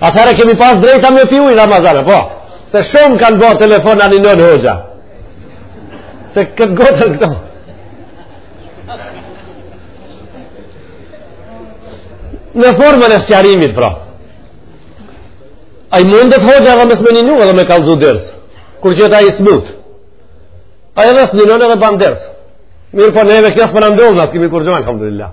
Atëherë kemi pas drejta me pi ujë n'Ramazan, po. Se shumë kanë bërë telefon a ninon hoxha. Se këtë gotën këto. Në formën e sqarimit, pra. A i mundet hoxha edhe me ninu edhe me kallzu ders. Kur që ta i smut. A edhe ninon edhe ban ders. Mirëpo neve kësë për në ndohë, nëse kemi Kuran, alhamdulillah.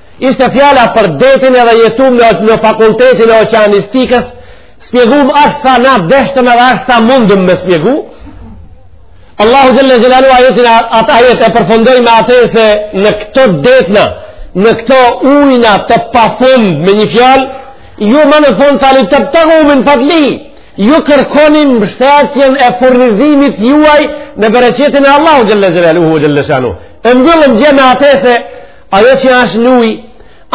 Ishte fjala për detin edhe jetëm në fakultetin e oqeanistikës, spjegum ashtu sa na deshtëm edhe ashtu sa mundëm me spjegu. Allahu Xhelle Xhelaluhu ajetin atë ajet e përfundoi me atë se në këto detna, në këto ujna të pafund me një fjalë, ju më në fund ve li tebtegu min fadlihi, ju kërkoni mbështetjen e furnizimit juaj në bereqetin e Allahu Xhelle Xhelaluhu Xhelle Shanuhu. E mbyllëm xhemat se Ajo që ashtë n'ujë,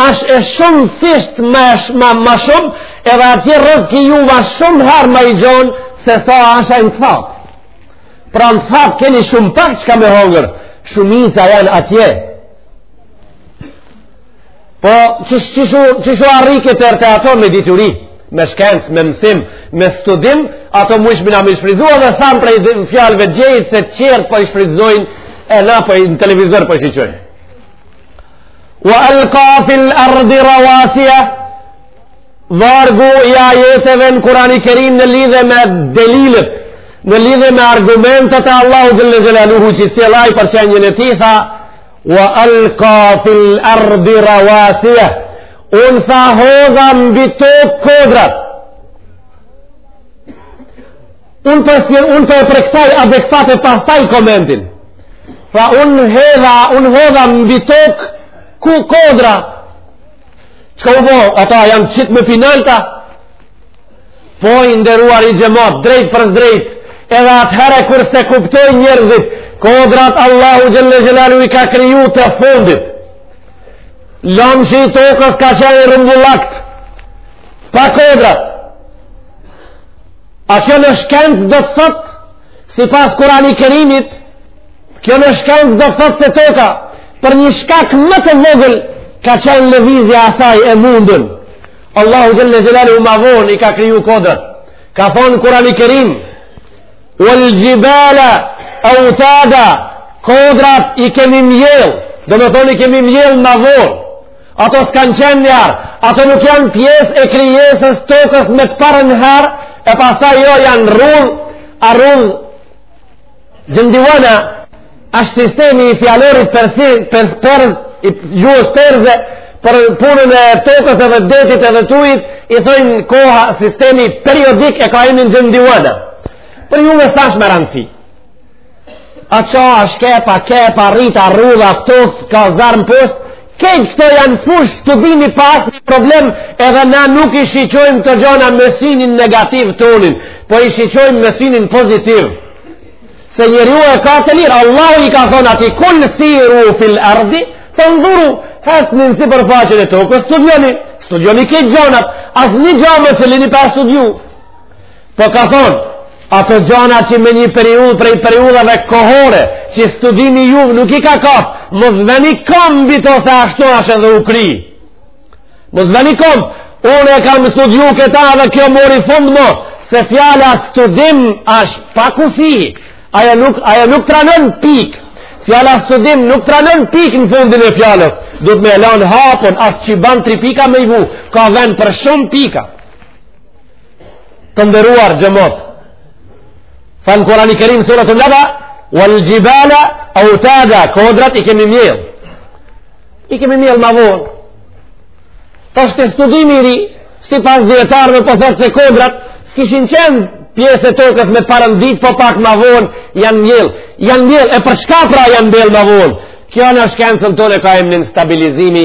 ashtë e shumëfisht ma, ma, ma shumë, edhe atje rrëzki juve shumë herë ma i gjonë, se sa ashtë në të thatë. Pra në të thatë keni shumë pak çka me hongër, shumica janë atje. Po, qysh u arrike te ato me dituri? me shkencë, me mësim, me studim, ato mujshmi na me shfrytzu edhe thamë prej fjalëve gjejtë se tjerët po i shfrytzojnë e na po në televizor po i shiqojmë. Wa alqa fil ardi rawasiya Vargu i ajeteve në Kurani Kerim në lidhje me delilet, në lidhje me argumentet e Allahu Xhelle Xhelaluhu që si laj për qenien e tij tha, wa alqa fil ardi rawasiya unë tha hodha mbi tokë kodrat, Unë po, unë po e përkthej adekuat e pastaj komentin. Tha unë hedha, unë hodha mbi tokë, ku kodra. Çka u bo, ata janë qitë me pinalta, po i nderuari xhemat, drejtpërdrejt, edhe atëhere kur s'e kuptojnë njerëzit, kodrat Allahu Xhelle Xhelaluhu i ka kriju të fundit. Lamshi i tokës ka qenë i rrumbullakt, pa kodrat, A kjo në shkencë do të thot, sipas kurani kerimit, kjo në shkencë do të thot se toka, për një shkak më të vogël, ka qenë lëvizja e saj e mundun. Allahu xhelle xhelaluhu ma von i ka kriju kodrat. Ka thonë kurani kerim, vel xhibale eutada, kodrat i kemi mjell, domethonë i kemi mjell ma von. Ato s'kanë qenë njherë, ato nuk janë pjesë e krijesës tokës me të parën herë, e pastaj jo janë rrudh, a rrudh Gjendiuana, ashtë sistemi i fjallorit persi, pers, pers, i gjuhës perze, për punën e tokës edhe detit edhe t'ujit, i thojnë koha sistemi periodik e ka emnin Gjendiuana. Për ju me s'ash me rëndësi. A ça, a shkep, a kep, a rrit, a rrudh, a ftof, ka zjarm posht, kejt këto janë fushë studimi pa asnjë problem edhe na nuk i shiqojmë kto gjana me synin negativ tonin, po i shiqojmë me synin pozitiv. Se njeriu e ka të lirë, Allahu i ka thonë atij, kul siru fil ardi, fandhuru, hecni në sipërfaqen e tokës, studioni, studioni kejt gjanat, asnjë gja mos e lini pa studiu, Po ka thonë, ato gjana që me një periudhë prej periudhave kohore, që studimi ju nuk i ka kap, mos veni komb mbi to se ashtu ash edhe u kry. Mos veni komb, unë e kam studiu këta dhe kjo mori fund më, se fjala studim ashtë pa kufi, ajo nuk, ajo nuk pranon pikë, fjala studim nuk pranon pikë në fundin e fjalës, duhet me lanë hapun, as që ban tri pika me i vu, ka ven për shumë pika. të nderuar xhemat tha në Kurani Kerim suratu Neba wal xhibala autada kodrat i kemi mjell i kemi mjell ma vonë tashti studimi i ri sipas dijetarëve po thotë se kodrat s'kishin qenë pjesë e tokës me parën ditë po pak ma vonë janë mjell janë mjell e për çka pra janë mjell ma vonë kjo në shkencën tonë e ka emnin stabilizimi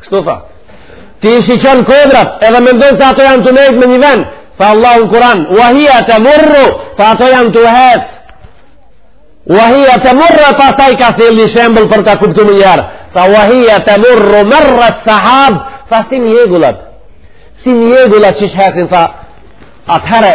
Kështu tha. Ti i shikon kodrat, edhe mendon se ato janë tu nejt me një vend. Tha Allahu në Kur'an, "Wahia tamurru", tha ato janë tu hec. "Wahia tamurru", pastaj ka sjell një shembull për ta kuptu menjëherë. Tha "Wahia tamurru marra sahab", tha si mjegullat. Si mjegullat që hecin tha, "Atëherë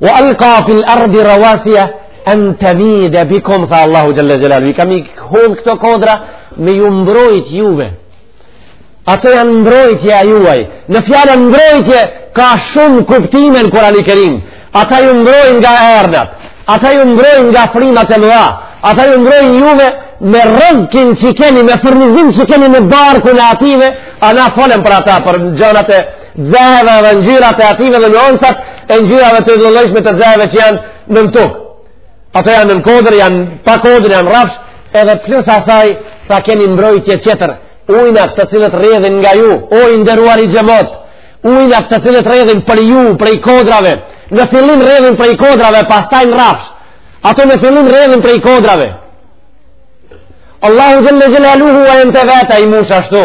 Ua alka fil ardi rawasia an tamida bikum tha Allahu xhele xhelaluhu. I kam hudh këto kodra me ju mbrojt juve. Ato janë mbrojtje e juaj. Në fjalën mbrojtje ka shumë kuptime në Kur'ani Kerim. Ata ju mbrojnë nga ernat. Ata ju mbrojnë nga frimat e mëdha. Ata ju mbrojnë juve me rrizkin që keni, me furnizim që keni në barkun e atyve, e na folëm për ata, për gjanat e Xeheve dhe ngjyrat e atyve dhe nuancat e ngjyrave të llojllojshme të xeheve që janë nën tokë. Ato janë nën kodër, janë pa kodër, janë rrafsh, edhe plus asaj tha keni mbrojtje tjetër, ujnat të cilët rrjedhin nga ju, o i nderuari xhemat, ujnat të cilët rrjedhin për ju, prej kodrave, në fillim rrjedhin prej kodrave, pastaj në rrafsh, ato në fillim rrjedhin prej kodrave. Allahu xhele xhelaluhu enët e veta i mush ashtu,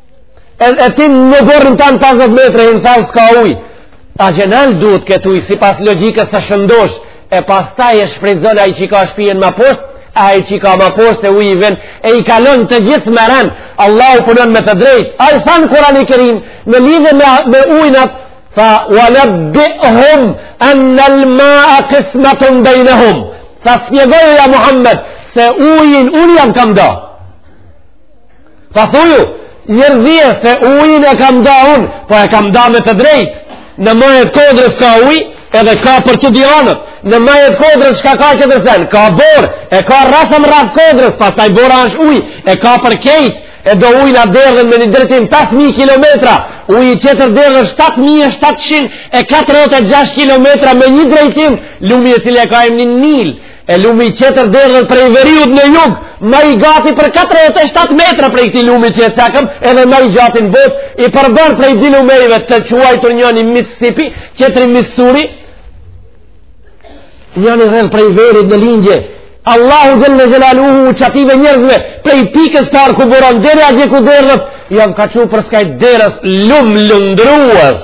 e, e ti në oborrin tanë 50 metra në thellë s'ka ujë atje nalt duhet këtu ujë sipas logjikës të shëndoshë e pastaj e shfrytëzon ai që ka shpijën ma poshtë ai që ka ma poshtë e uji i vjen e i kalon të gjithë me ren Allahu punon me të drejtë ai tha në Kurani Kerim në lidhje me, me ujnat tha ue nebbihum ennel mae kismetun bejnehum tha shpjegoju ja Muhammed se ujin unë jau kam da Tha thuju njerëzve se ujin e kam da unë, po e kam da me të drejtë. Në maje të kodrës ka uj, edhe ka për të dy anët. Në maje të kodrës çka ka qetër sen, ka borë, e ka rreth më rreth kodrës, pastaj bora asht uj, e ka për krejt, e do ujna derdhen me një drejtim 5.000 km, uji qetër derdhen 7.746 km me një drejtim, lumi i cili e ka emnin Nil, E lumi qetër derdhet prej veriut në jug, ma i gati për 47 metra prej këtij lumi që e cekëm, edhe ma i gjati në botë, i përbërë prej dy lumejve të quajtur njëni Mississippi, qetri Missouri, njëni rrjedh prej veriut në lindje, Allahu xhele xhelaluhu qative njërzve, prej pikës së parë ku buron, deri atje ku derdhet, jam ka që për skajt dherës lum lundrues,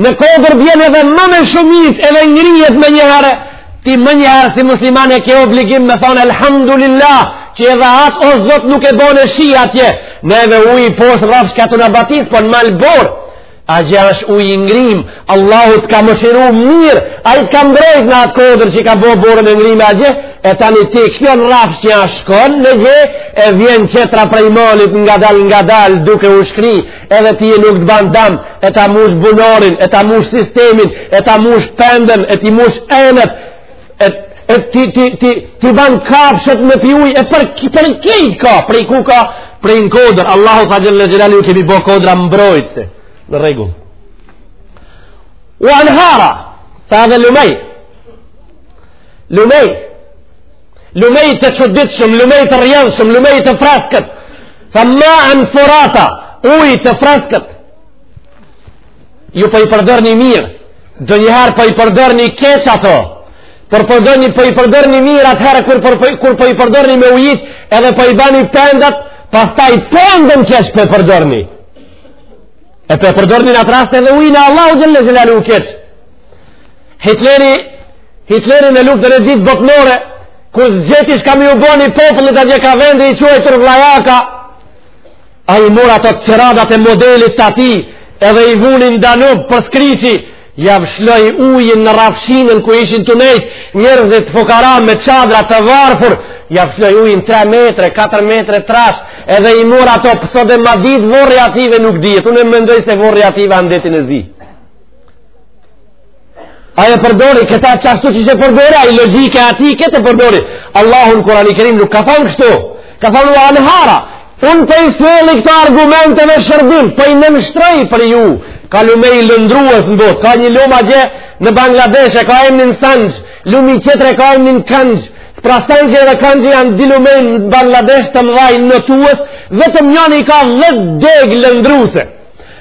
Në kodër bjen edhe më me shumicë edhe ngrijet menjëherë, ti menjëherë si musliman e ke obligim me thonë Elhamdulillah, që edhe atë o Zot nuk e bone shi atje, neve uji poshtë rrafsh ka të na batis, po në mal borë, atje është uj i ngrim, Allahu të ka mëshiru mirë, ai të ka mbrojt në atë kodër që ka bo borën e ngrime atje, e tani ti kjo në rrafsh që a shkon në gjë, e vjen qetra prej malit ngadal ngadal duke u shkri, edhe ty nuk të ban dam, e ta mush bunarin, e ta mush sistemin, e ta mush pendën, e t'i mush enët, e, e ti, ti, ti, t'i ban kafshët me pi uj, e për, për krejt ka, prej ku ka, prej në kodër, Allahu tha xhele xhelaluhu kemi bo kodra mbrojtëse, në rregull. Ue enhara, tha edhe lumej, lumej, Lumej të çuditshëm, lumej të rrjedhshëm, lumej të freskët. Tha maen furata, uj të freskët. Ju po po i përdorni mirë, ndonjëherë po po i përdorni keq ato, por po përdorni po i përdorni mirë atëherë kur po, po, kur po i përdorni me ujit edhe po i bani pendat, pastaj pendën keq po i përdorni. E po i përdorni në atë rast edhe ujnat e Allahut xhele xhelaluhu keq. Hitleri, Hitleri në luftën e dytë botnore, kur zgjeti shka mi u bo një popullit atje ka vendi i quajtur Vllajaka, ai mur ato cëradat e modelit të ati, edhe i vunin Danub për skriqi, jav shloj ujin në rrafshinën ku ishin tu nejt, njerëzit fukara me çadra të varfur, jav shloj ujin 3 metre, 4 metre trash, edhe i mur ato pe sod e ma ditë vorri atyve nuk dihet, unë e mendoj se vorri atyve a n'Detin e Zi. A e përdori këta qashtu qysh e përdori, ai logike ati i këtë përdori. Allahu n'Kurani Kerim nuk ka thonë kështu, ka thonë ue enhara. Unë po i sjelli këta argumente me shërbim, po i nënshtroj për ju. Ka lumej lundrues në botë, ka një lum atje në Bangladesh e ka emnin Sanjë, lumi qetër ka emnin Kanjë. Pra Sanjë dhe Kanjë janë dy lumej në Bangladesh të mëdhaj lundrues, vetëm njëni ka dhet degë lundruese.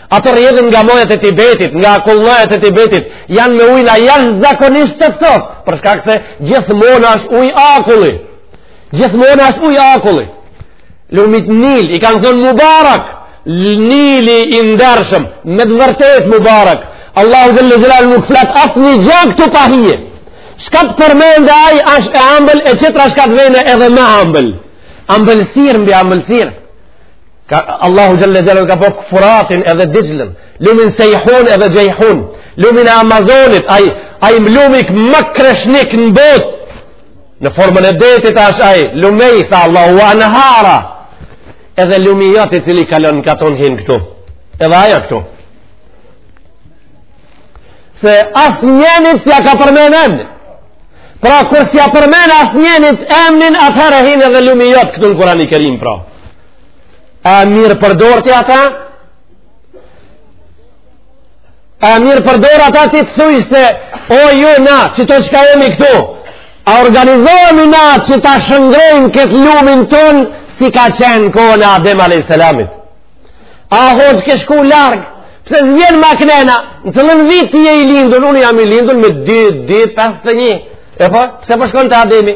Ato rrjedhin nga majat e Tibetit, nga akullnajat e Tibetit, janë me ujna jashtëzakonisht të ftohtë për shkak se gjithmonë asht uj akulli. Gjithmonë asht uj akulli. Lumit Nil, i kanë thonë Mubarak, Nili i ndershëm, me të vërtet Mubarak, Allahu xhelle xhelal nuk flet asnjë gja këtu pa hije. Shka të përmend ai asht e ambël, e qetra shka të vene edhe më ambël. Ambëlsi mbi ambëlsi. ka Allahu xhelle xhelal ka bërë Furatin edhe Dixhlën lumin Sejhun edhe Xhejhun lumin e Amazonit ai ai lumi më kreshnik në botë në formën e detit asht ai lumej tha Allahu enhara edhe lumi jot i cili kalon në katun hin këtu edhe ajo këtu se asnjenit s'ia ka përmen emnin pra kur s'ia përmen asnjenit emnin atëherë hin edhe lumi jot këtu në Kurani Kerim pra A mirë përdor ti ata? A mirë përdor ata ti të thuj se o ju na, qito çka jemi këtu? A organizohemi na që ta shëndrrojmë këtë lumin tonë si ka qenë kohën e Adem a.s. A hoxhë ke shku larg, pse s'vjen ma kënena, në cillin vit ti je i lindun, unë jam i lindun me 2, 2, 5, 1, e po, pse po shkon te Ademi?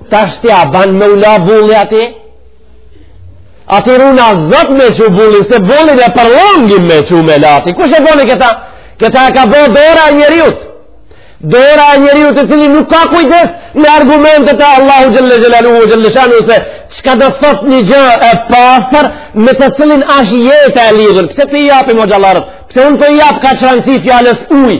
Tashti a ban me u la bulli aty? Aty runa Zot me çu bullin, se bullin e përlongim me çu me la aty. Kush e boni këta? Këta e ka bo dora e njeriut. Dora e njeriut i cili nuk ka kujdes në argumentet e Allahu xhelle xhelaluhu xhelle shanuhu se çka do thot një gjë e pastër me të cilin asht jeta e lidhun. Pse po i japim hoxhallarët? Pse unë po i jap kaq ranësi fjalës ujë?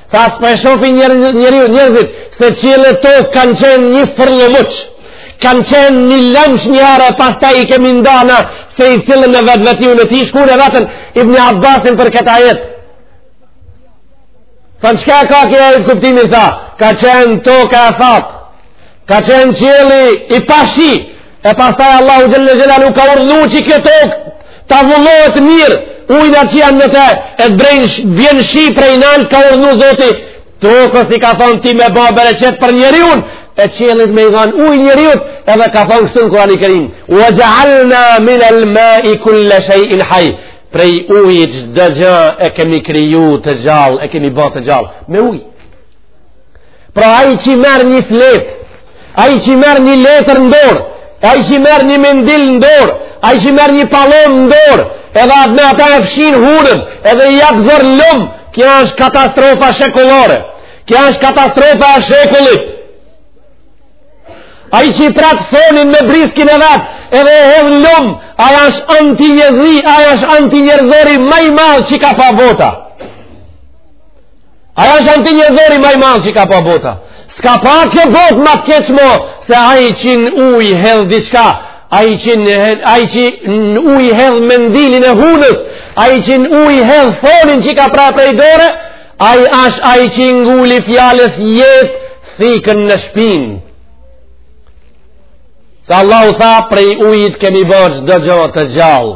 Tha s'po e shof njeriu njerëzit se qiell e tokë kanë qenë një fërllomuç. Kanë qenë një lëmsh një herë pastaj i kemi nda na secilën në vetveten e tij, shkun e vetën Ibn Abbasin për këtë ajet. Thanë çka ka ky ajet kuptimin tha, ka qenë toka e thatë, ka qenë qielli i pa shi, E pastaj Allahu Xhel-le Xhelaluhu ka urdhnu që kjo tokë t'avullohet mirë, ujnat që janë në te, e të bjerë, bjen shi prej nalt, ka urdhnu Zoti, tokës i ka thanë ti me ba bereqet për njeriun, e qiellit me i dhanë ujë njeriut, edhe ka thanë kështu në Kurani Kerim, ue xhealna minel mai kul-le shej'in haj, prej ujit çdo gja e kemi kriju të gjallë, e kemi ba të gjallë, me ujë. Pra ai që merr një fletë, ai që merr një letër në dorë, ai që merr një mendil në dorë, ai që merr një pallomë në dorë, edhe atë me ata e fshin hunën, edhe i jap zor n'lum, kjo është katastrofa shekullore, kjo është katastrofa e shekullit. Ai që i pret thonin me briskin e vet, edhe e hedh n'lum, ai është antinjerëzi, ai është antinjerëzori ma i madh që ka pa bota. Ai është antinjerëzori ma i madh që ka pa bota. S'ka pa kjo botë ma keq mo se ai që n'ujë hedh diçka, ai që n', ai që n'ujë hedh mendilin e hunës, ai që n'ujë hedh thonin që e ka pre prej dore, ai asht ai që i nguli fjalës jetë thikën në shpinë. Se Allahu tha prej ujit kemi bërë çdo gjo të gjallë.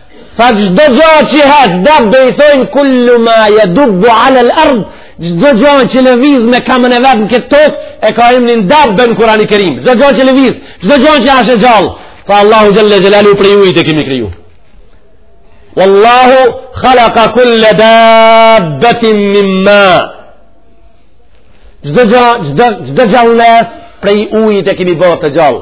Tha çdo gjo që hec dabbe i thojnë kullu ma jadubbu alel ard, çdo gjo që lëviz me kamën e vet në këtë tokë, e ka emnin dabbe në Kurani Kerim. Çdo gjo që lëviz, çdo gjo që asht e gjallë, tha Allahu xhel-le xhelaluhu prej ujit e kemi kriju. Wallahu khalaka kulle dabbetin min ma. Çdo gjo, çdo gjallesë, prej ujit e kemi bërë të gjallë.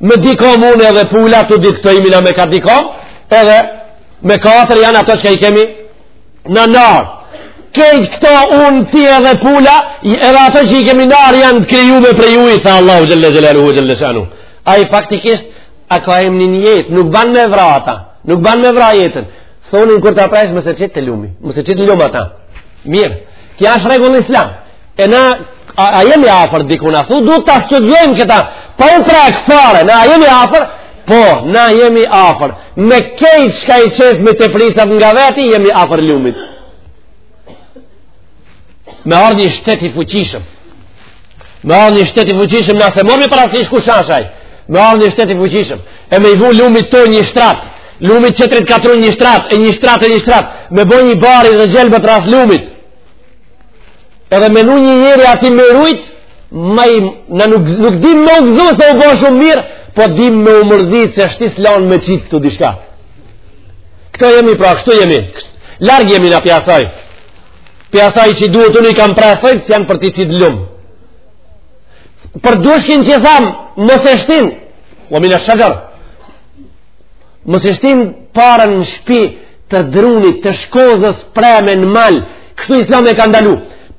Me dy komë unë edhe pula të dytë këta jemi na me ka dy komë, edhe me katër janë ato çka i kemi na n'arë. Kejt këto unë ti edhe pula, edhe ato që i kemi n'arë janë të krijume prej uji, tha Allahu xhel-le xhelaluhu xhel-le shanuhu. Ai faktikisht, e ka emnin jetë, nuk ban me vra ata, nuk ban me vra jetën. Thonin kur ta prejsh, mos e qit te lumi, mos e qit n'lum ata. Mirë, kjo është rregull islam. E na, a, a jemi afër dikun a thu, duhet të studiojmë këta, pa u pra e këfare, na a jemi afër, po, na jemi afër, me kejt çka i qesim tepricat nga veti, jemi afër lumit. Me ardhë një shtet i fuqishëm, me ardhë një shtet i fuqishëm, nëse marrim parasysh kush asht ai, me ardhë një shtet i fuqishëm, e me i vu lumit tonë një shtrat, lumit qëtërit katru një shtrat, e një shtrat e një shtrat, me bo një bari të gjelbërt rreth lumit, Edhe me një njeri aty me rujt, ma, ne nuk, nuk dim me u gëzu se u bo shumë mirë, po dim me u mërzit se shti s'lanë me qit këtu diçka. Këto jemi pra, kështu jemi, larg jemi na prej asaj. Prej asaj që duhet unë i kam prej asaj, s'janë për t'i qit n'lumë. Për dushkin që thamë, mos e shtin, o minë shëgjërë, Mos e shtin paren në shpi të drunit, të shkozës preme në mal. Kështu islami e ka ndalu.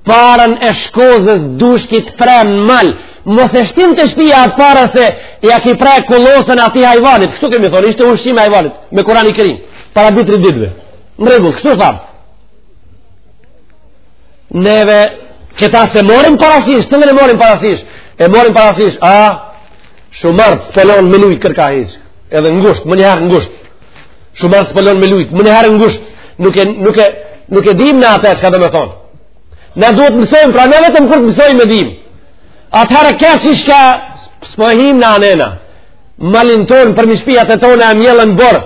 Paren e shkozës dushkit preme në mal. Mos e shtin te shpia atë pare se ja ki pre kolosën atij hajvanit. Kështu kemi thonë, ishte ushqim i hajvanit me Kurani Kerim. Para dy tri ditve. Në regull, kështu thamë. Neve këta s'e marrim parasysh, të dhe ne marrim parasysh. E marrim parasysh, a shumart s'po lan me lujt kërkah hiç. Edhe ngusht, menjëherë ngusht. Shumart s'po lan me lujt, menjëherë ngusht. Nuk e, nuk e, nuk e dim ne atë çka do me thonë. Ne duhet t'mësojmë, pra ne vetëm kur të mësojmë e dim. Atëherë kqyr çka s'pëhim në anena. Malin tonë përmi shpijat e tonë e mjellën borë.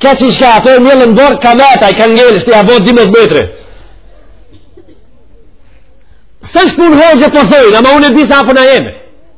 Kqyr çka ata e mjellën borë, ka veta, i ka ngelë, shtë i abot dymdhet metra. Se ç'punë hoxhë po thojnë, po ama unë e disa apë në jemi.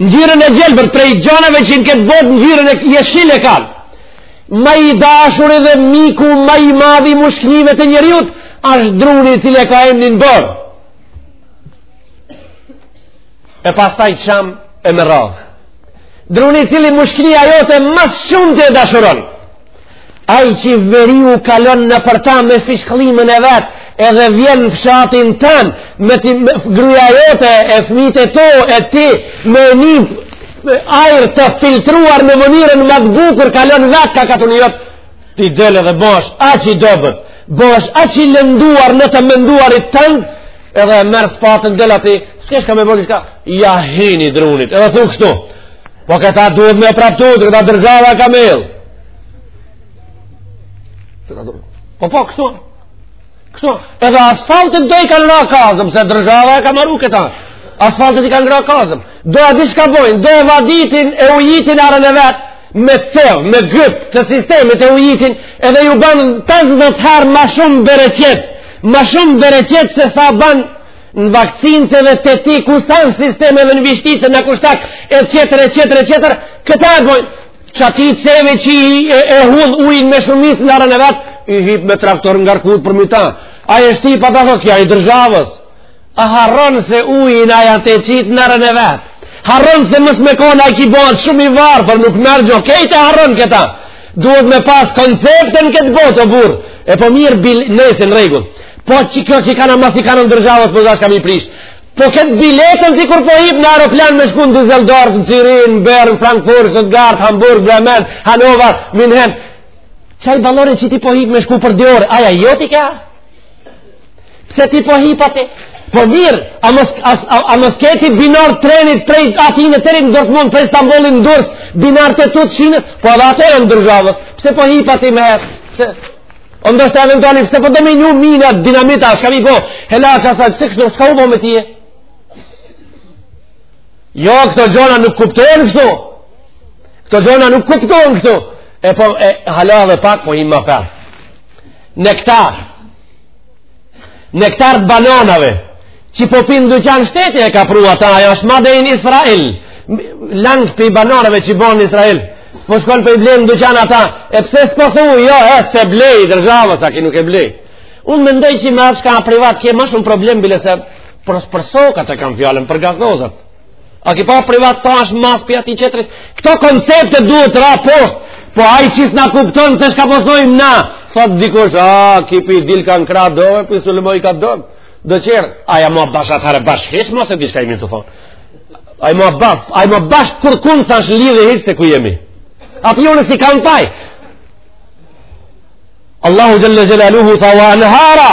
Ngjyrën e gjelbër prej gjanave që në këtë botë ngjyrën jeshil e kanë. Ma i dashur edhe miku ma i madhi i mushknive të njeriut, asht druni i cili e ka emnin borë. E pastaj çam e me radhë. Druni i cili mushknia jote ma s'shumti e dashuronë. Ai që veriu kalon nëpër ta me fishkëllimën e vet, edhe vjen në fshatin tënd, me ty me gruja jote, e fmijt e tu, e ti, me një ajër të filtruar në mënyrën më të bukur, kalon vetë kah katuni jot, ti del edhe bash aq i dobët, bash aq i lënduar në të menduarit tënd, edhe e merr spatën del aty, s'ke çka me bo diçka, ja hin drunit, edhe thu kështu, Po këta duhet me e praptu, se këta drzhava e ka mjell. Po po, kështu. Kështu. Edhe asfaltit do i kanë ra kazëm, se drzhava e ka maru këta. Asfaltit i kanë ra kazëm. Do e diçka bojnë, do e vaditin e ujitin arën e vet, me cev, me gyp të sistemit e ujitin, edhe ju ban 50 herë ma shumë bereqet, ma shumë bereqet se sa ban në Vaksincë edhe te ti ku s'kan sistem edhe në Vishticë Nikushtak e tjetër e tjetër e tjetër këta e bojnë që atij cevi që e, e hudh ujin me shumicë në arën e vet i hip me traktor ngarkut përmi ta aj e shtyp ata thot ky a i drzhavës a harron se ujin aj ja të qet në arën e vet harron se mos me kon aj ky bon shumë i varfër nuk merr gjo krejt e harron këta Duhet me pas koncepte në këtë botë, o burrë. E po mirë bil, nëse në rregull. Po që kjo që i kanë ama si kanë n'dërzhavës, po zash kam i prish. Po këtë biletën sikur po hip në aeroplan me shku në Düsseldorf, në Cyrih, Bern, Frankfurt, Stuttgart, Hamburg, Bremen, Hanover, Minhen. Qaj balorin që ti po hip me shku për dy orë, aja jo ti ka? Pse ti po hip atë? Po mirë, a mos, a, a, a mos këta binarë trenit prej atin e tërin dërtë mund prej Stambollit në Durrës, binar të tutë shinës, po edhe atë e n'dërzhavës. Pse po hip atë me herë? Pse? O ndoshta eventuali, pse po do me një mina, dinamita, çka mi po, hela që asaj, pse kështu, çka u po me ty? Jo, këto gjona nuk kuptohen kështu. Këto gjona nuk kuptohen kështu. E po, e, hala edhe pak, po himë ma fellë. Nektar. Nektar të bananave. Që po pin n'duqan shteti e ka pru ata, ajo është made in Israel. Lang prej bananave që bonë në Israel. Po shkon po i blen n'duqan ata. E pse s'po thu, jo, e s'e blej, dërzhavës, a ki nuk e blej. Unë mendoj që me marrë çka privat, kje ma shumë problem, bile se për, për sokat e kam fjalën, për gazozat. A ki pa privat sa është ma se prej atij tjetrit? Këto koncepte duhet ra poshtë, po ai që s'na kupton se çka po thojmë na? Thotë dikush, a, ky po i del kanë krah dove, po i sulmoj i ka dove. Dë qërë, a ja ma bash atëherë bash hiç, mos e di çka i mirë të thonë. Ai ma bash, ai ma bash kurkun s'është lidhje hiç se ku jemi. A për jone si kanë taj. Allahu xhel-le xhelaluhu, tha wa anhara,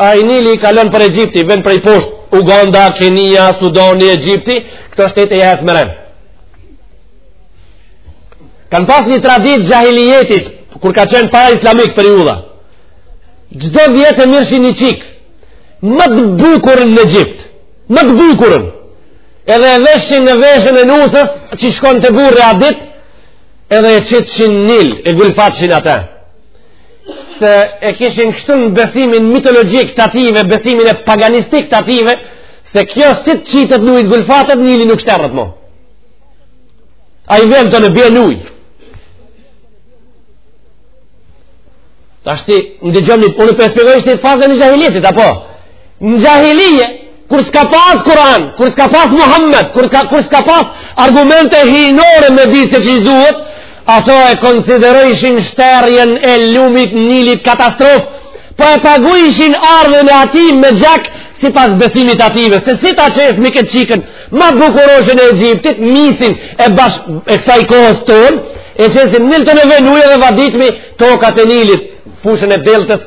Ai Nili i kalon për Egjipti, vjen prej poshtë, Uganda, Kenia, Sudani, Egjipti, këto shtete i hef mëren. Kanë pas një traditë xhahilijetit, kur ka qenë paraislamike periudha. Çdo vjet e mirrshin një çikë, më të bukurën në Egjipt, më të bukurën, edhe e veshin në veshën e nusës, që shkon te burri e adit, edhe e qitshin n'Nil, e gulfatshin atë. se e kishin kështu në besimin mitologjik të ative, besimin e paganistik të ative, se kjo si të qitet në ujë t'gulfatet, Nili nuk shterret mo. Ai vjen të na bje ujë. Tashti, ndëgjomni, unë po e shpjegoj shti fazën e xhahilijetit, apo? Në xhahilijet, kur s'ka pas Kur'an, kur s'ka pas Muhammed, kur, ka, kur s'ka pas argumente hyjnore me di se që duhet, ato e konsiderojshin shterjen e lumit Nilit katastrofë, po e pagujshin ardhën e atij me gjak sipas besimit ative, se si ta qesmi këtë çikën, ma bukuroshen e Egjiptit, misin e bash e kësaj kohës tonë, e qesim n'Nil të na vjen ujë dhe vaditmi tokat e Nilit, fushën e deltës,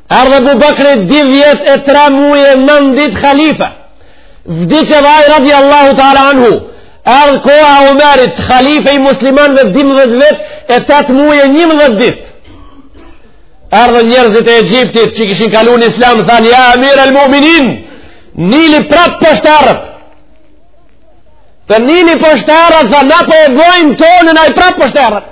Erdh Abu Bakri dy vjet e tre muj e nan dit khalife. Vdiq edhe ai radi Allahu ta'ala anhu. Erdh koha e Omerit, khalife i muslimanve dymdhet vjet e tet muj e njimdhet dit. Erdh njerëzit e Egjiptit që kishin kalu në islam, than, ja amir al mu'minin, Nili prap po shteret. Dhe Nili po shteret, than, na po e bojm tonën, ai prap po shteret.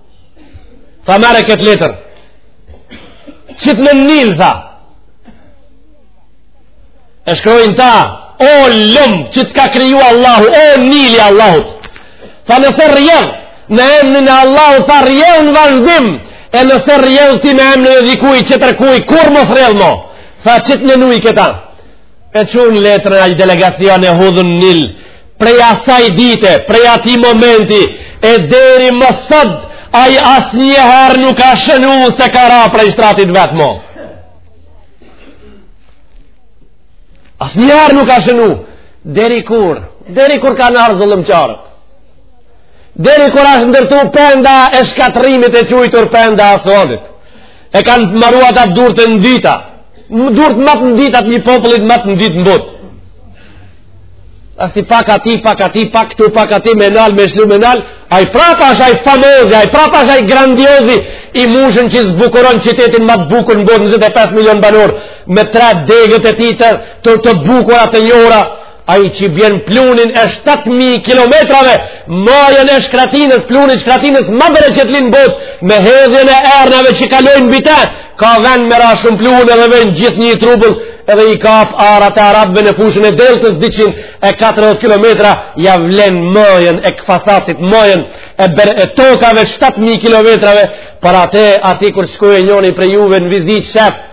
Tha merre këtë letër. Qite në Nil, tha. E shkroi n'ta, o lum, qi t'ka kriju Allahu, o Nili Allahut. Tha nëse rrjedh, në emnin e Allahut, tha rrjedh në vazhdim, e nëse rrjedh ti me emnin e dikuj, qetërkuj, kurr mos rrjedh mo. Tha qite në uj këta. E çun letrën aq delegacion e hudhën n'Nil, prej asaj dite, prej atij momenti, e deri më sot, ai asnjëherë nuk a shënu se ka ra prej shtratit vet mo. Asnjëherë nuk a shënu, deri kur, deri kur kanë ardh zullumqarët. Deri kur asht ndërtu penda e shkatrrimit e qujtur penda asodit. e kanë maru ata durt e ndyta durt ma të ndyta të një popullit ma të ndyt në botë asti pak aty pak aty pak këtu pak aty me nal me shlu me nal ai prap asht ai famozi ai prap asht ai grandiozi i mushun që zbukuron qytetin ma të bukur në botë 25 milion banor me tre degët e tij të, të bukura të njohura Ai që bjen pluhnin e 7000 kilometrave, majën e shkretinës, pluhnin e shkretinës ma bereqetli në botë, me hedhjen e ernave që kalojnë mbi te, ka vend me ra shumë pluhun edhe vjen gjithnjë trubull, edhe i kap arat e arabëve në fushën e deltës 240 km, jav len majën e këfasasit, majën e, ber, e tokave 7000 kilometrave, për atë aty kur shkojë njoni prej juve në vizit shef,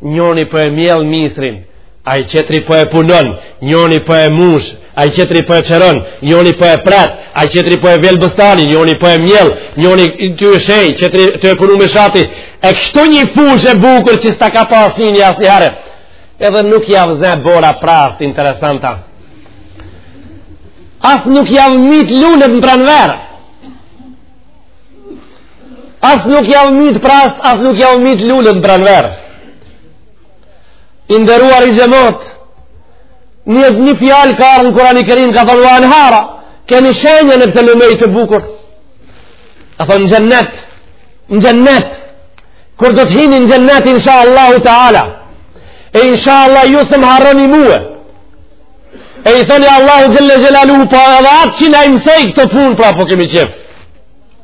Njoni po e mjell misrin, ai qetri po e punon, njoni po e mush, ai qetri po e qeron, njoni po e pret, ai qetri po e vjel bostanin, njoni po e mjell, njoni tu e shej, qetri tu e punu me shati, e kështu një fushë e bukur që s'ta kap syni asnjëhere, edhe nuk jav zë bora prast interesanta, as nuk jav myt lulet në pranverë, As nuk jav myt prast, as nuk jav myt lulet n'pranverë. I nderuari xhemat, një, një fjalë ka ardh n'Kurani Kerim, ka thënë ua anhara, keni shenjën e këto lumej të bukur. Ka thënë në xhennet, në xhennet, kur do të hini në xhennet, insha Allahu Teala, e insha Allah ju s'më harroni mue, e i thoni Allahu Xhelle Xhelalu, po edhe atë që na i msoj këto punë, pra po kemi qef.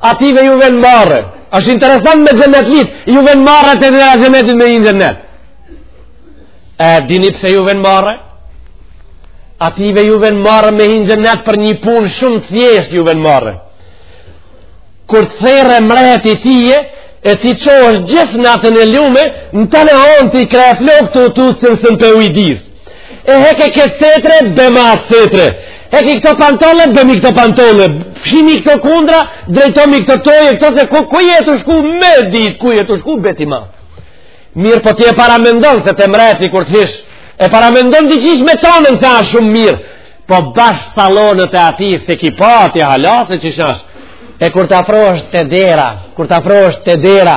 Atyve ju ven marre. Ashtë interesant me xhenetlit, ju ven marre te dera xhenetit me hi n'xhenet. E dini pse ju ven marre? Atyve ju ven marre me hi n'xhenet për një punë shumë të thjeshtë ju ven marre. Kur të therrë mreti ty, e ti çohesh gjithë natën e lume, në të në honë tu i kreh flokt utusë së në të ujdisë. E heke këtë setre, bema atë setre. Heke këto pantole, bemi këto pantole. Fshimi këto kundra, drejtomi këto toje, këto se ku, ku je tu shku me ditë, ku je tu shku beti ma mirë. Po ti e paramendon se te mreti kur të hish, e paramendon ti qysh me thonën se a shumë mirë. Po bash salonet e atij s'e ki pa ti hala se qysh ash. E kur të afrohesh te dera, kur të afrohesh te dera,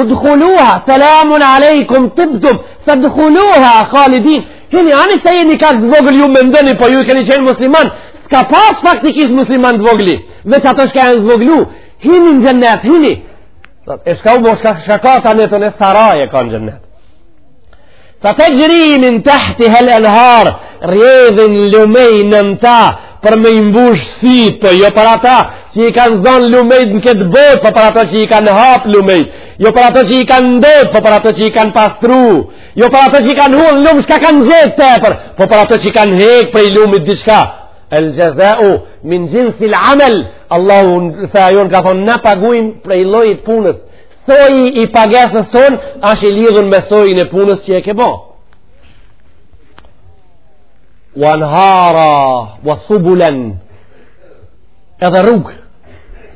udhuluha selamun alejkum tibtum fedhuluha khalidin hini ani se jeni ka të vogël ju mendoni po ju keni qenë musliman s'ka pas faktikisht musliman të vogli veç ato shka e në zvoglu hini në xhennet hini e shka u bo shka, shka ka ta netën e saraje ka në xhennet Fa texhri min tahtihel enhar, rrjedhin lumej nën ta, për me i mbush sytë, por po jo për ata që i kanë zonë lumejt në këtë botë, por po për ato që i kanë hapë lumejt, jo për ato që i kanë ndot, por po për ato që i kanë pastru, jo për ato që i kanë hudh n'lumë, shka kanë gjet tepër, por për ato që i kanë hekë prej lumit diçka. El xhezau min xhinsil amel, Allahu teala na ka thonë, na pagujm prej llojit punës, Soji i pagesës tonë është i lidhur me sojin e punës që e ke bo. Wa anhara wa subulan. Edhe rrug.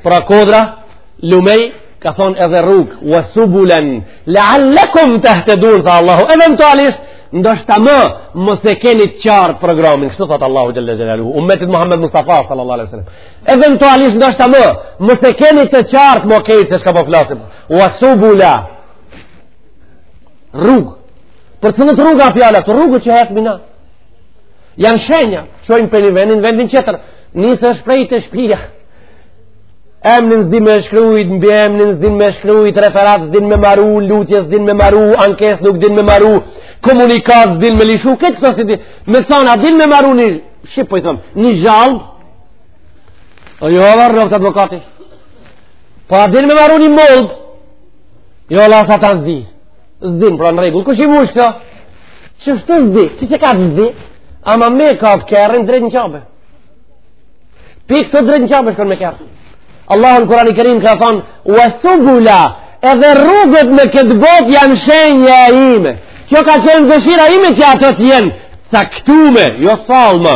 Pra kodra lumej ka thon edhe rrug wa subulan la'allakum tahtadun tha Allahu eventualisht ndoshta më mos e keni të qartë programin kështu thot Allahu xhalla xhelalu ummetit Muhammed Mustafa sallallahu alaihi wasallam Eventualisht ndoshta më, mos e keni të qartë më krejt se shka po flasim. Wa subula. Rrugë. Për çfarë rrugë a fjala, te rrugët që hasim na. Janë shenja, shkojnë prej një vendi n'vendin tjetër. Nisesh prej te shpia. Emnin s'di me shkrujt, mbiemnin s'di me shkrujt, referat s'di me maru, lutje s'di me maru, ankesë nuk di me maru, komunikatë s'di me lishu, këtë këto s'i di, me sana s'di me maru një, shqip po i thëmë, një zhalbë, O po jo valla rroftë advokati. Po a din me maru një molbë? Jo, as ata s'di. S'din, pra në rregull. Kush i mush këto? Qysh s'di? Që çka s'di? Ama me kap kerrin drejt në Qabe. Pikë drejt në Qabe shkon me kerr. Allahu në Kurani Kerim ka thonë, we subula, edhe rrugët në këtë botë janë shenja ime. Kjo ka qenë dëshira ime që ato t'jenë caktume, jo sallma.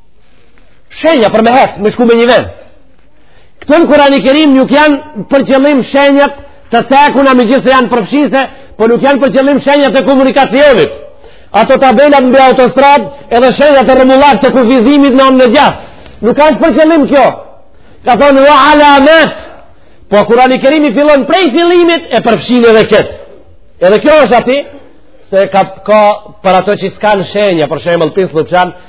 shenja për me hec, me shku me një vend. Këtu në Kurani Kerim nuk janë për qëllim shenjat të cekuna me gjithë se janë përfshise, por nuk janë për qëllim shenjat e komunikacionit. Ato tabelat mbi autostradë edhe shenjat e rrumullakta të kufizimit në në gjatë. Nuk asht për qëllim kjo. Ka thanë, wa alamet, po Kurani Kerim i fillon prej fillimit e përfshin edhe këtë. Edhe kjo është aty, se ka, ka për ato që s'kanë shenja, për shembull lëpinë,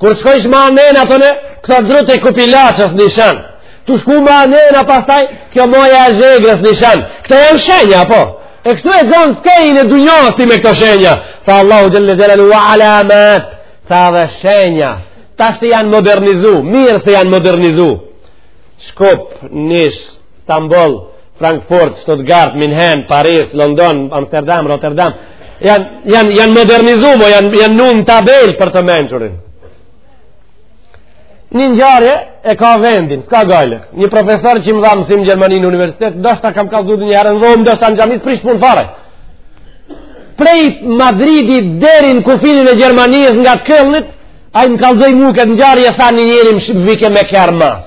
Kur shkojsh ma nena ato në, këta drutë e Kupilaqës nishan. Tu shku ma nena pastaj, kjo moja e Zhegrës nishan. Këto janë shenja, po. E kështu e zon skejin e dunjasë ti me këto shenja. Tha Allahu xhel-le xhelaluhu wa alamet. Tha edhe shenja. Tashti janë modernizu, mirë se janë modernizu. Shkup, Nish, Stamboll, Frankfurt, Stuttgart, Mynih, Paris, London, Amsterdam, Rotterdam, janë jan, jan modernizu, ma janë jan në në tabelë për të mençurin. Një njarje e ka vendin, s'ka gajle. Një profesor që më dha mësim Gjermani në universitet, ndoshta kam kallzu edhe një herë n'dhomë, ndoshta në xhami, s'prish punë fare. Prej Madridi deri n'kufinin e Gjermanisë nga Këlni, ai më kallzoi mu këtë njarje, tha një njeri më shqipë vike me kerr mas.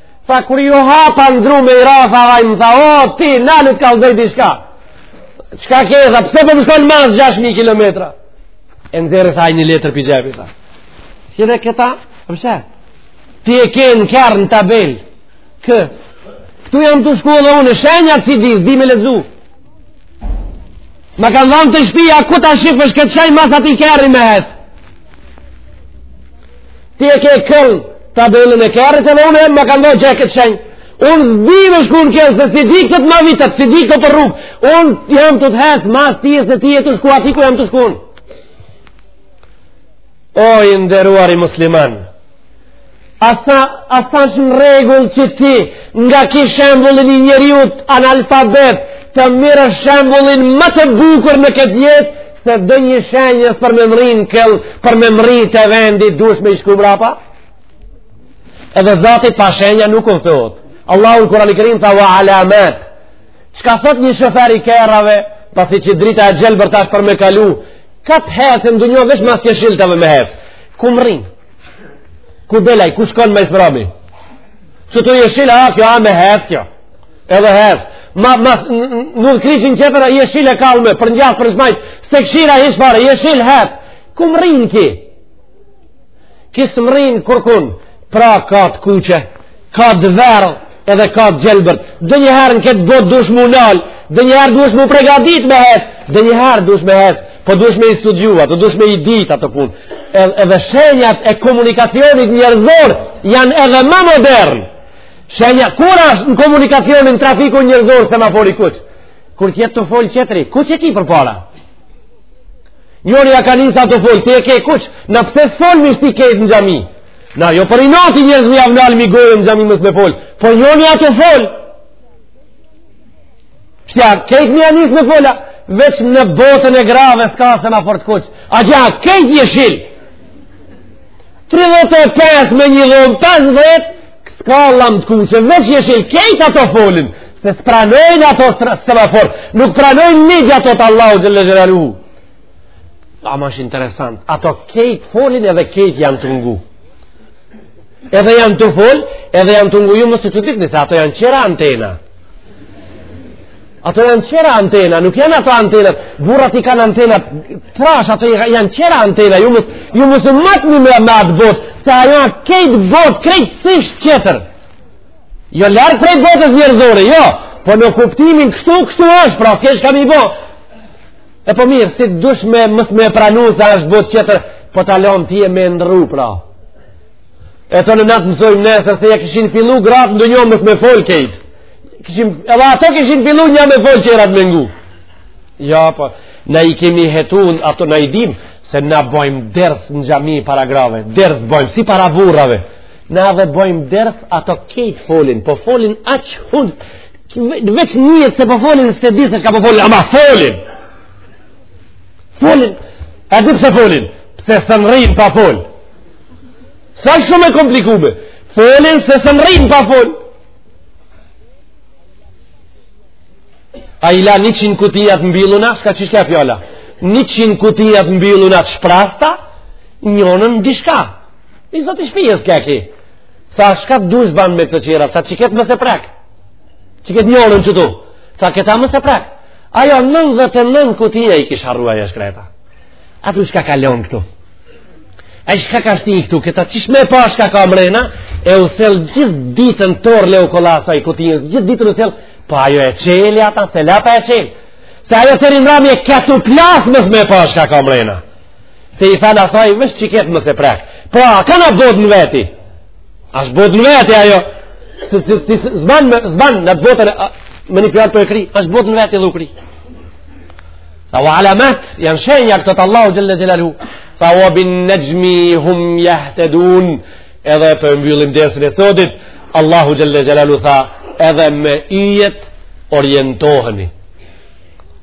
Tha kur ju hapa ndru me i rafa vaj më tha o ti nalit ka lëbëj dishka Çka ke dhe pse për po më shkon mas 6.000 km E nxjerr tha ai një letër prej xhepi tha Hire këta po pse Ti e ke në kerr në tabelë K Këtu jam tu shku dhe unë shenja s'i di S'di me lexu Ma kanë dhanë te shpija Ku ta shifsh këtë shenjë mas atij kerri me hec Ti e ke Këln tabelën e kerrit edhe unë ma kanë dhanë qe këtë shenjë. Unë s'di me shku në Këln dhe s'i di këto t'mavitat, s'i di këto për rrugë. Unë jam tu të hec mas teje se ti je tu shku aty ku jam tu shku unë. O i nderuari musliman, a s'a, a s'asht në rregull që ti nga ky shembull i njeriut analfabet ta merrsh shembullin më të bukur në këtë jetë, Se dhe një shenjës për me mërri në Këln, për me mërri te vendi, duhesh me i shku mrapa? Edhe zati pa shenja nuk udhëtohet. Allahu në Kurani Kerim tha wa alamet. Çka thotë një shofer i kerreve, pasi që drita e gjelbër asht për me kalu, këtë herë në dunja veç mas jeshiltave me hec. Ku mërrin? Ku del ai? Ku shkon me i thërami? Që të jeshil, a kjo, a me hec kjo? Edhe hec, ma, ma, në të krishin qepera, jeshil e kalme, për njafë, për shmajt, se këshira e ishfare, jeshil hec, ku më rinë ki? Kisë më rinë kërkun, pra ka të kuqe, ka të verdhë, edhe ka të gjelbër, dhe njëherë në këtë botë dush mu nalë, dhe njëherë dush mu pregadit me hecë, dhe njëherë dush me hecë, po dush me i studiu ato, dush me i ditë atë punë, edhe shenjat e komunikacionit njerëzor, janë edhe më moderne, Shenja, kur është në komunikacionin trafikun njerëzor semafori kuq? Kur t'jetë tu folë qetri, kuq e ki përpara? Njëri a ka nisë të folë, ti e ke kuq, na pse s'folim tashti kejt në xhami? Na, jo për inati njerëz mi avnal mi gojë në xhami mos me folë, po njëri a tu folë. Shtja, kejt me nisë me folë, veç në botën e grave s'ka semafor të kuq. Atje, kejt jeshil. 35 me një dhomë, 50, S'ka llambë të kuqe, veç jeshil, kejt ato folin, se s'pranojnë ato semafor, nuk pranojnë ligj ato të Allahu xhele xhelaluhu. Ama është interesant, ato kejt folin edhe kejt janë tu ngu. Edhe janë tu fol, edhe janë tu ngu, ju mos u çuditni se ato janë qera antena. Ato janë qera antena, nuk janë ato antenat. Burrat i kanë antenat trash, ato janë qera antena. Ju mos ju mos u matni me me atë botë, se ajo kejt botë, krejtsisht qetër. Jo larg prej botës njerëzore, jo. Po në kuptimin kështu, kështu është, pra s'ke shka mi bo. E po mirë, si t'dush me mos me pranu se është botë qetër, po talon ti e me ndrru, pra. e të në natë mësojmë nesër se ja kishin fillu gratë ndë njohë mos me folë kejt kishin, edhe ato kishin fillu një me folë qerat me ngu ja po na i kemi hetu ato na e dim se na bojmë ders në xhami para grave ders bojmë si para burrave na dhe bojmë ders ato kejt folin po folin aq hund veç nihet se po folin s'e di se shka po folin ama folin folin a di pse folin pse s'mun rrinë pa fol Sa shumë e komplikume. Folin se s'mun rrinë pa fol. Ai la njëqind kutija të mbilluna, shka qishke fjala? Njëqind kutija të mbilluna të shprasta, njënën në dishka. I zoti i shpijës kja ki. Tha, shka të dush banë me këto qera? Tha, qeto mos e prek. Qet njënën qetu? Tha, këta mos e prek. Ajo, 99 kutija i kishte harru e shkreta. A tu shka kalon këtu? Ai shka ka shti këtu, këta qish me pa shka ka mrena, e u sell gjithë ditën tërë e okoll asaj kutijës, gjithë ditën u sell, pa po ajo e çeli ata, s'e la pa e çel. Se ajo të rinrami e këtu plas mos me pa shka ka mrena. Se i thanë asaj, veç që këtë mos e prek. Pa, po, kanë botë në veti. Asht botë në veti ajo. Zbanë, zbanë, në botën, me një fjalë për e kri, asht botë në veti dhe u kry. Tha wa alamat janë shenja këto të Allahu xhelle xhelalu. Tha wa bin najmi hum yahtadun. Edhe po e mbyllim dersin e sodit, Allahu xhelle xhelalu tha, edhe me yjet orientoheni.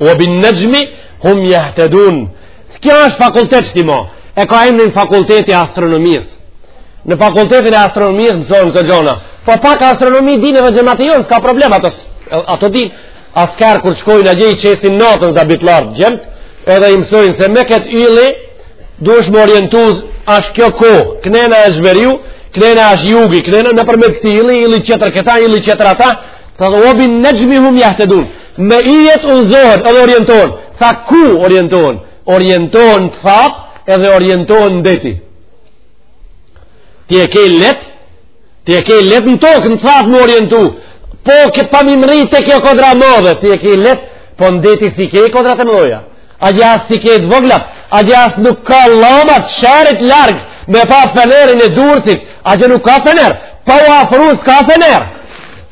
Wa bin najmi hum yahtadun. Kjo është fakultet ti mo. E ka emrin fakulteti i astronomisë. Në fakultetin e astronomisë mësohen këto gjona. Po pak astronomi dinë edhe xhemati jonë, s'ka problem ato. Ato dinë Asker kur shkojnë atje i qesin natën zabitllart djemt, edhe i mësojnë se me këtë ylli duhesh me u orientu, asht kjo kohë. Kënena është veriu, kënena është jugi, kënena nëpërmjet këtij ylli, ylli qetër këta, ylli qetër ata, tha wa bin najmi hum jahtedun. Me yjet udhëzohen edhe orientohen. Tha ku orientohen? Orientohen në thatë edhe orientohen në deti. Ti e ke lehtë, Ti e ke lehtë në tokë, në thatë me u orientu. Po, ke për me mrri te kjo kodra e madhe. Ti e ke lehtë, po në deti s'i ke kodrat e mëdhaja. Atje as s'i ke të voglat, atje as nuk ka llamat, sherit larg, me pa fenerin e Durrsit, atje nuk ka fener, pa u afru s'ka fener.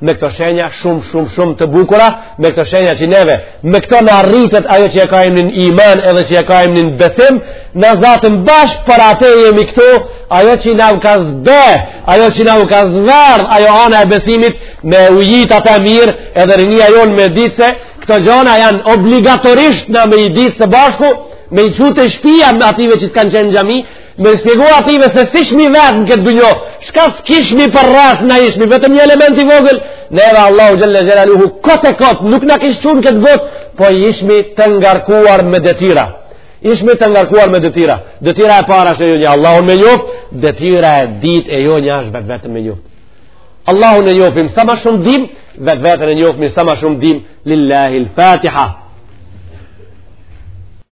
me këto shenja shumë shumë shumë të bukura, me këto shenja që neve, me këto na rritet ajo që e ka emnin iman edhe që e ka emnin besim, na zaten bash për atë jemi këtu, ajo që na u ka zbe, ajo që na u ka zverdh, ajo ana e besimit me ujit atë mirë edhe rinia jonë me ditë se, këto gjona janë obligatorisht na me i ditë së bashku, me i çu te shpia me atyve që s'kanë qenë n'xhami, Me shpjegu atyve se s'ishmi vetë në këtë dunjo, shka s'kishmi përreth, ne ishmi, vetëm një element i vogël, neve Allahu Xhelle Xhelaluhu, kot e kot, nuk na kish çu n'këtë botë, po ishmi të ngarkuar me detyra. Ishmi të ngarkuar me detyra. Detyra e parë asht e jona Allahun me njoft, detyra e dytë e jona ashtë vetveten me njoft. Allahun e njofim sa ma shumë dim, vetveten e njofim sa ma shumë dim, lillahi l-fatiha.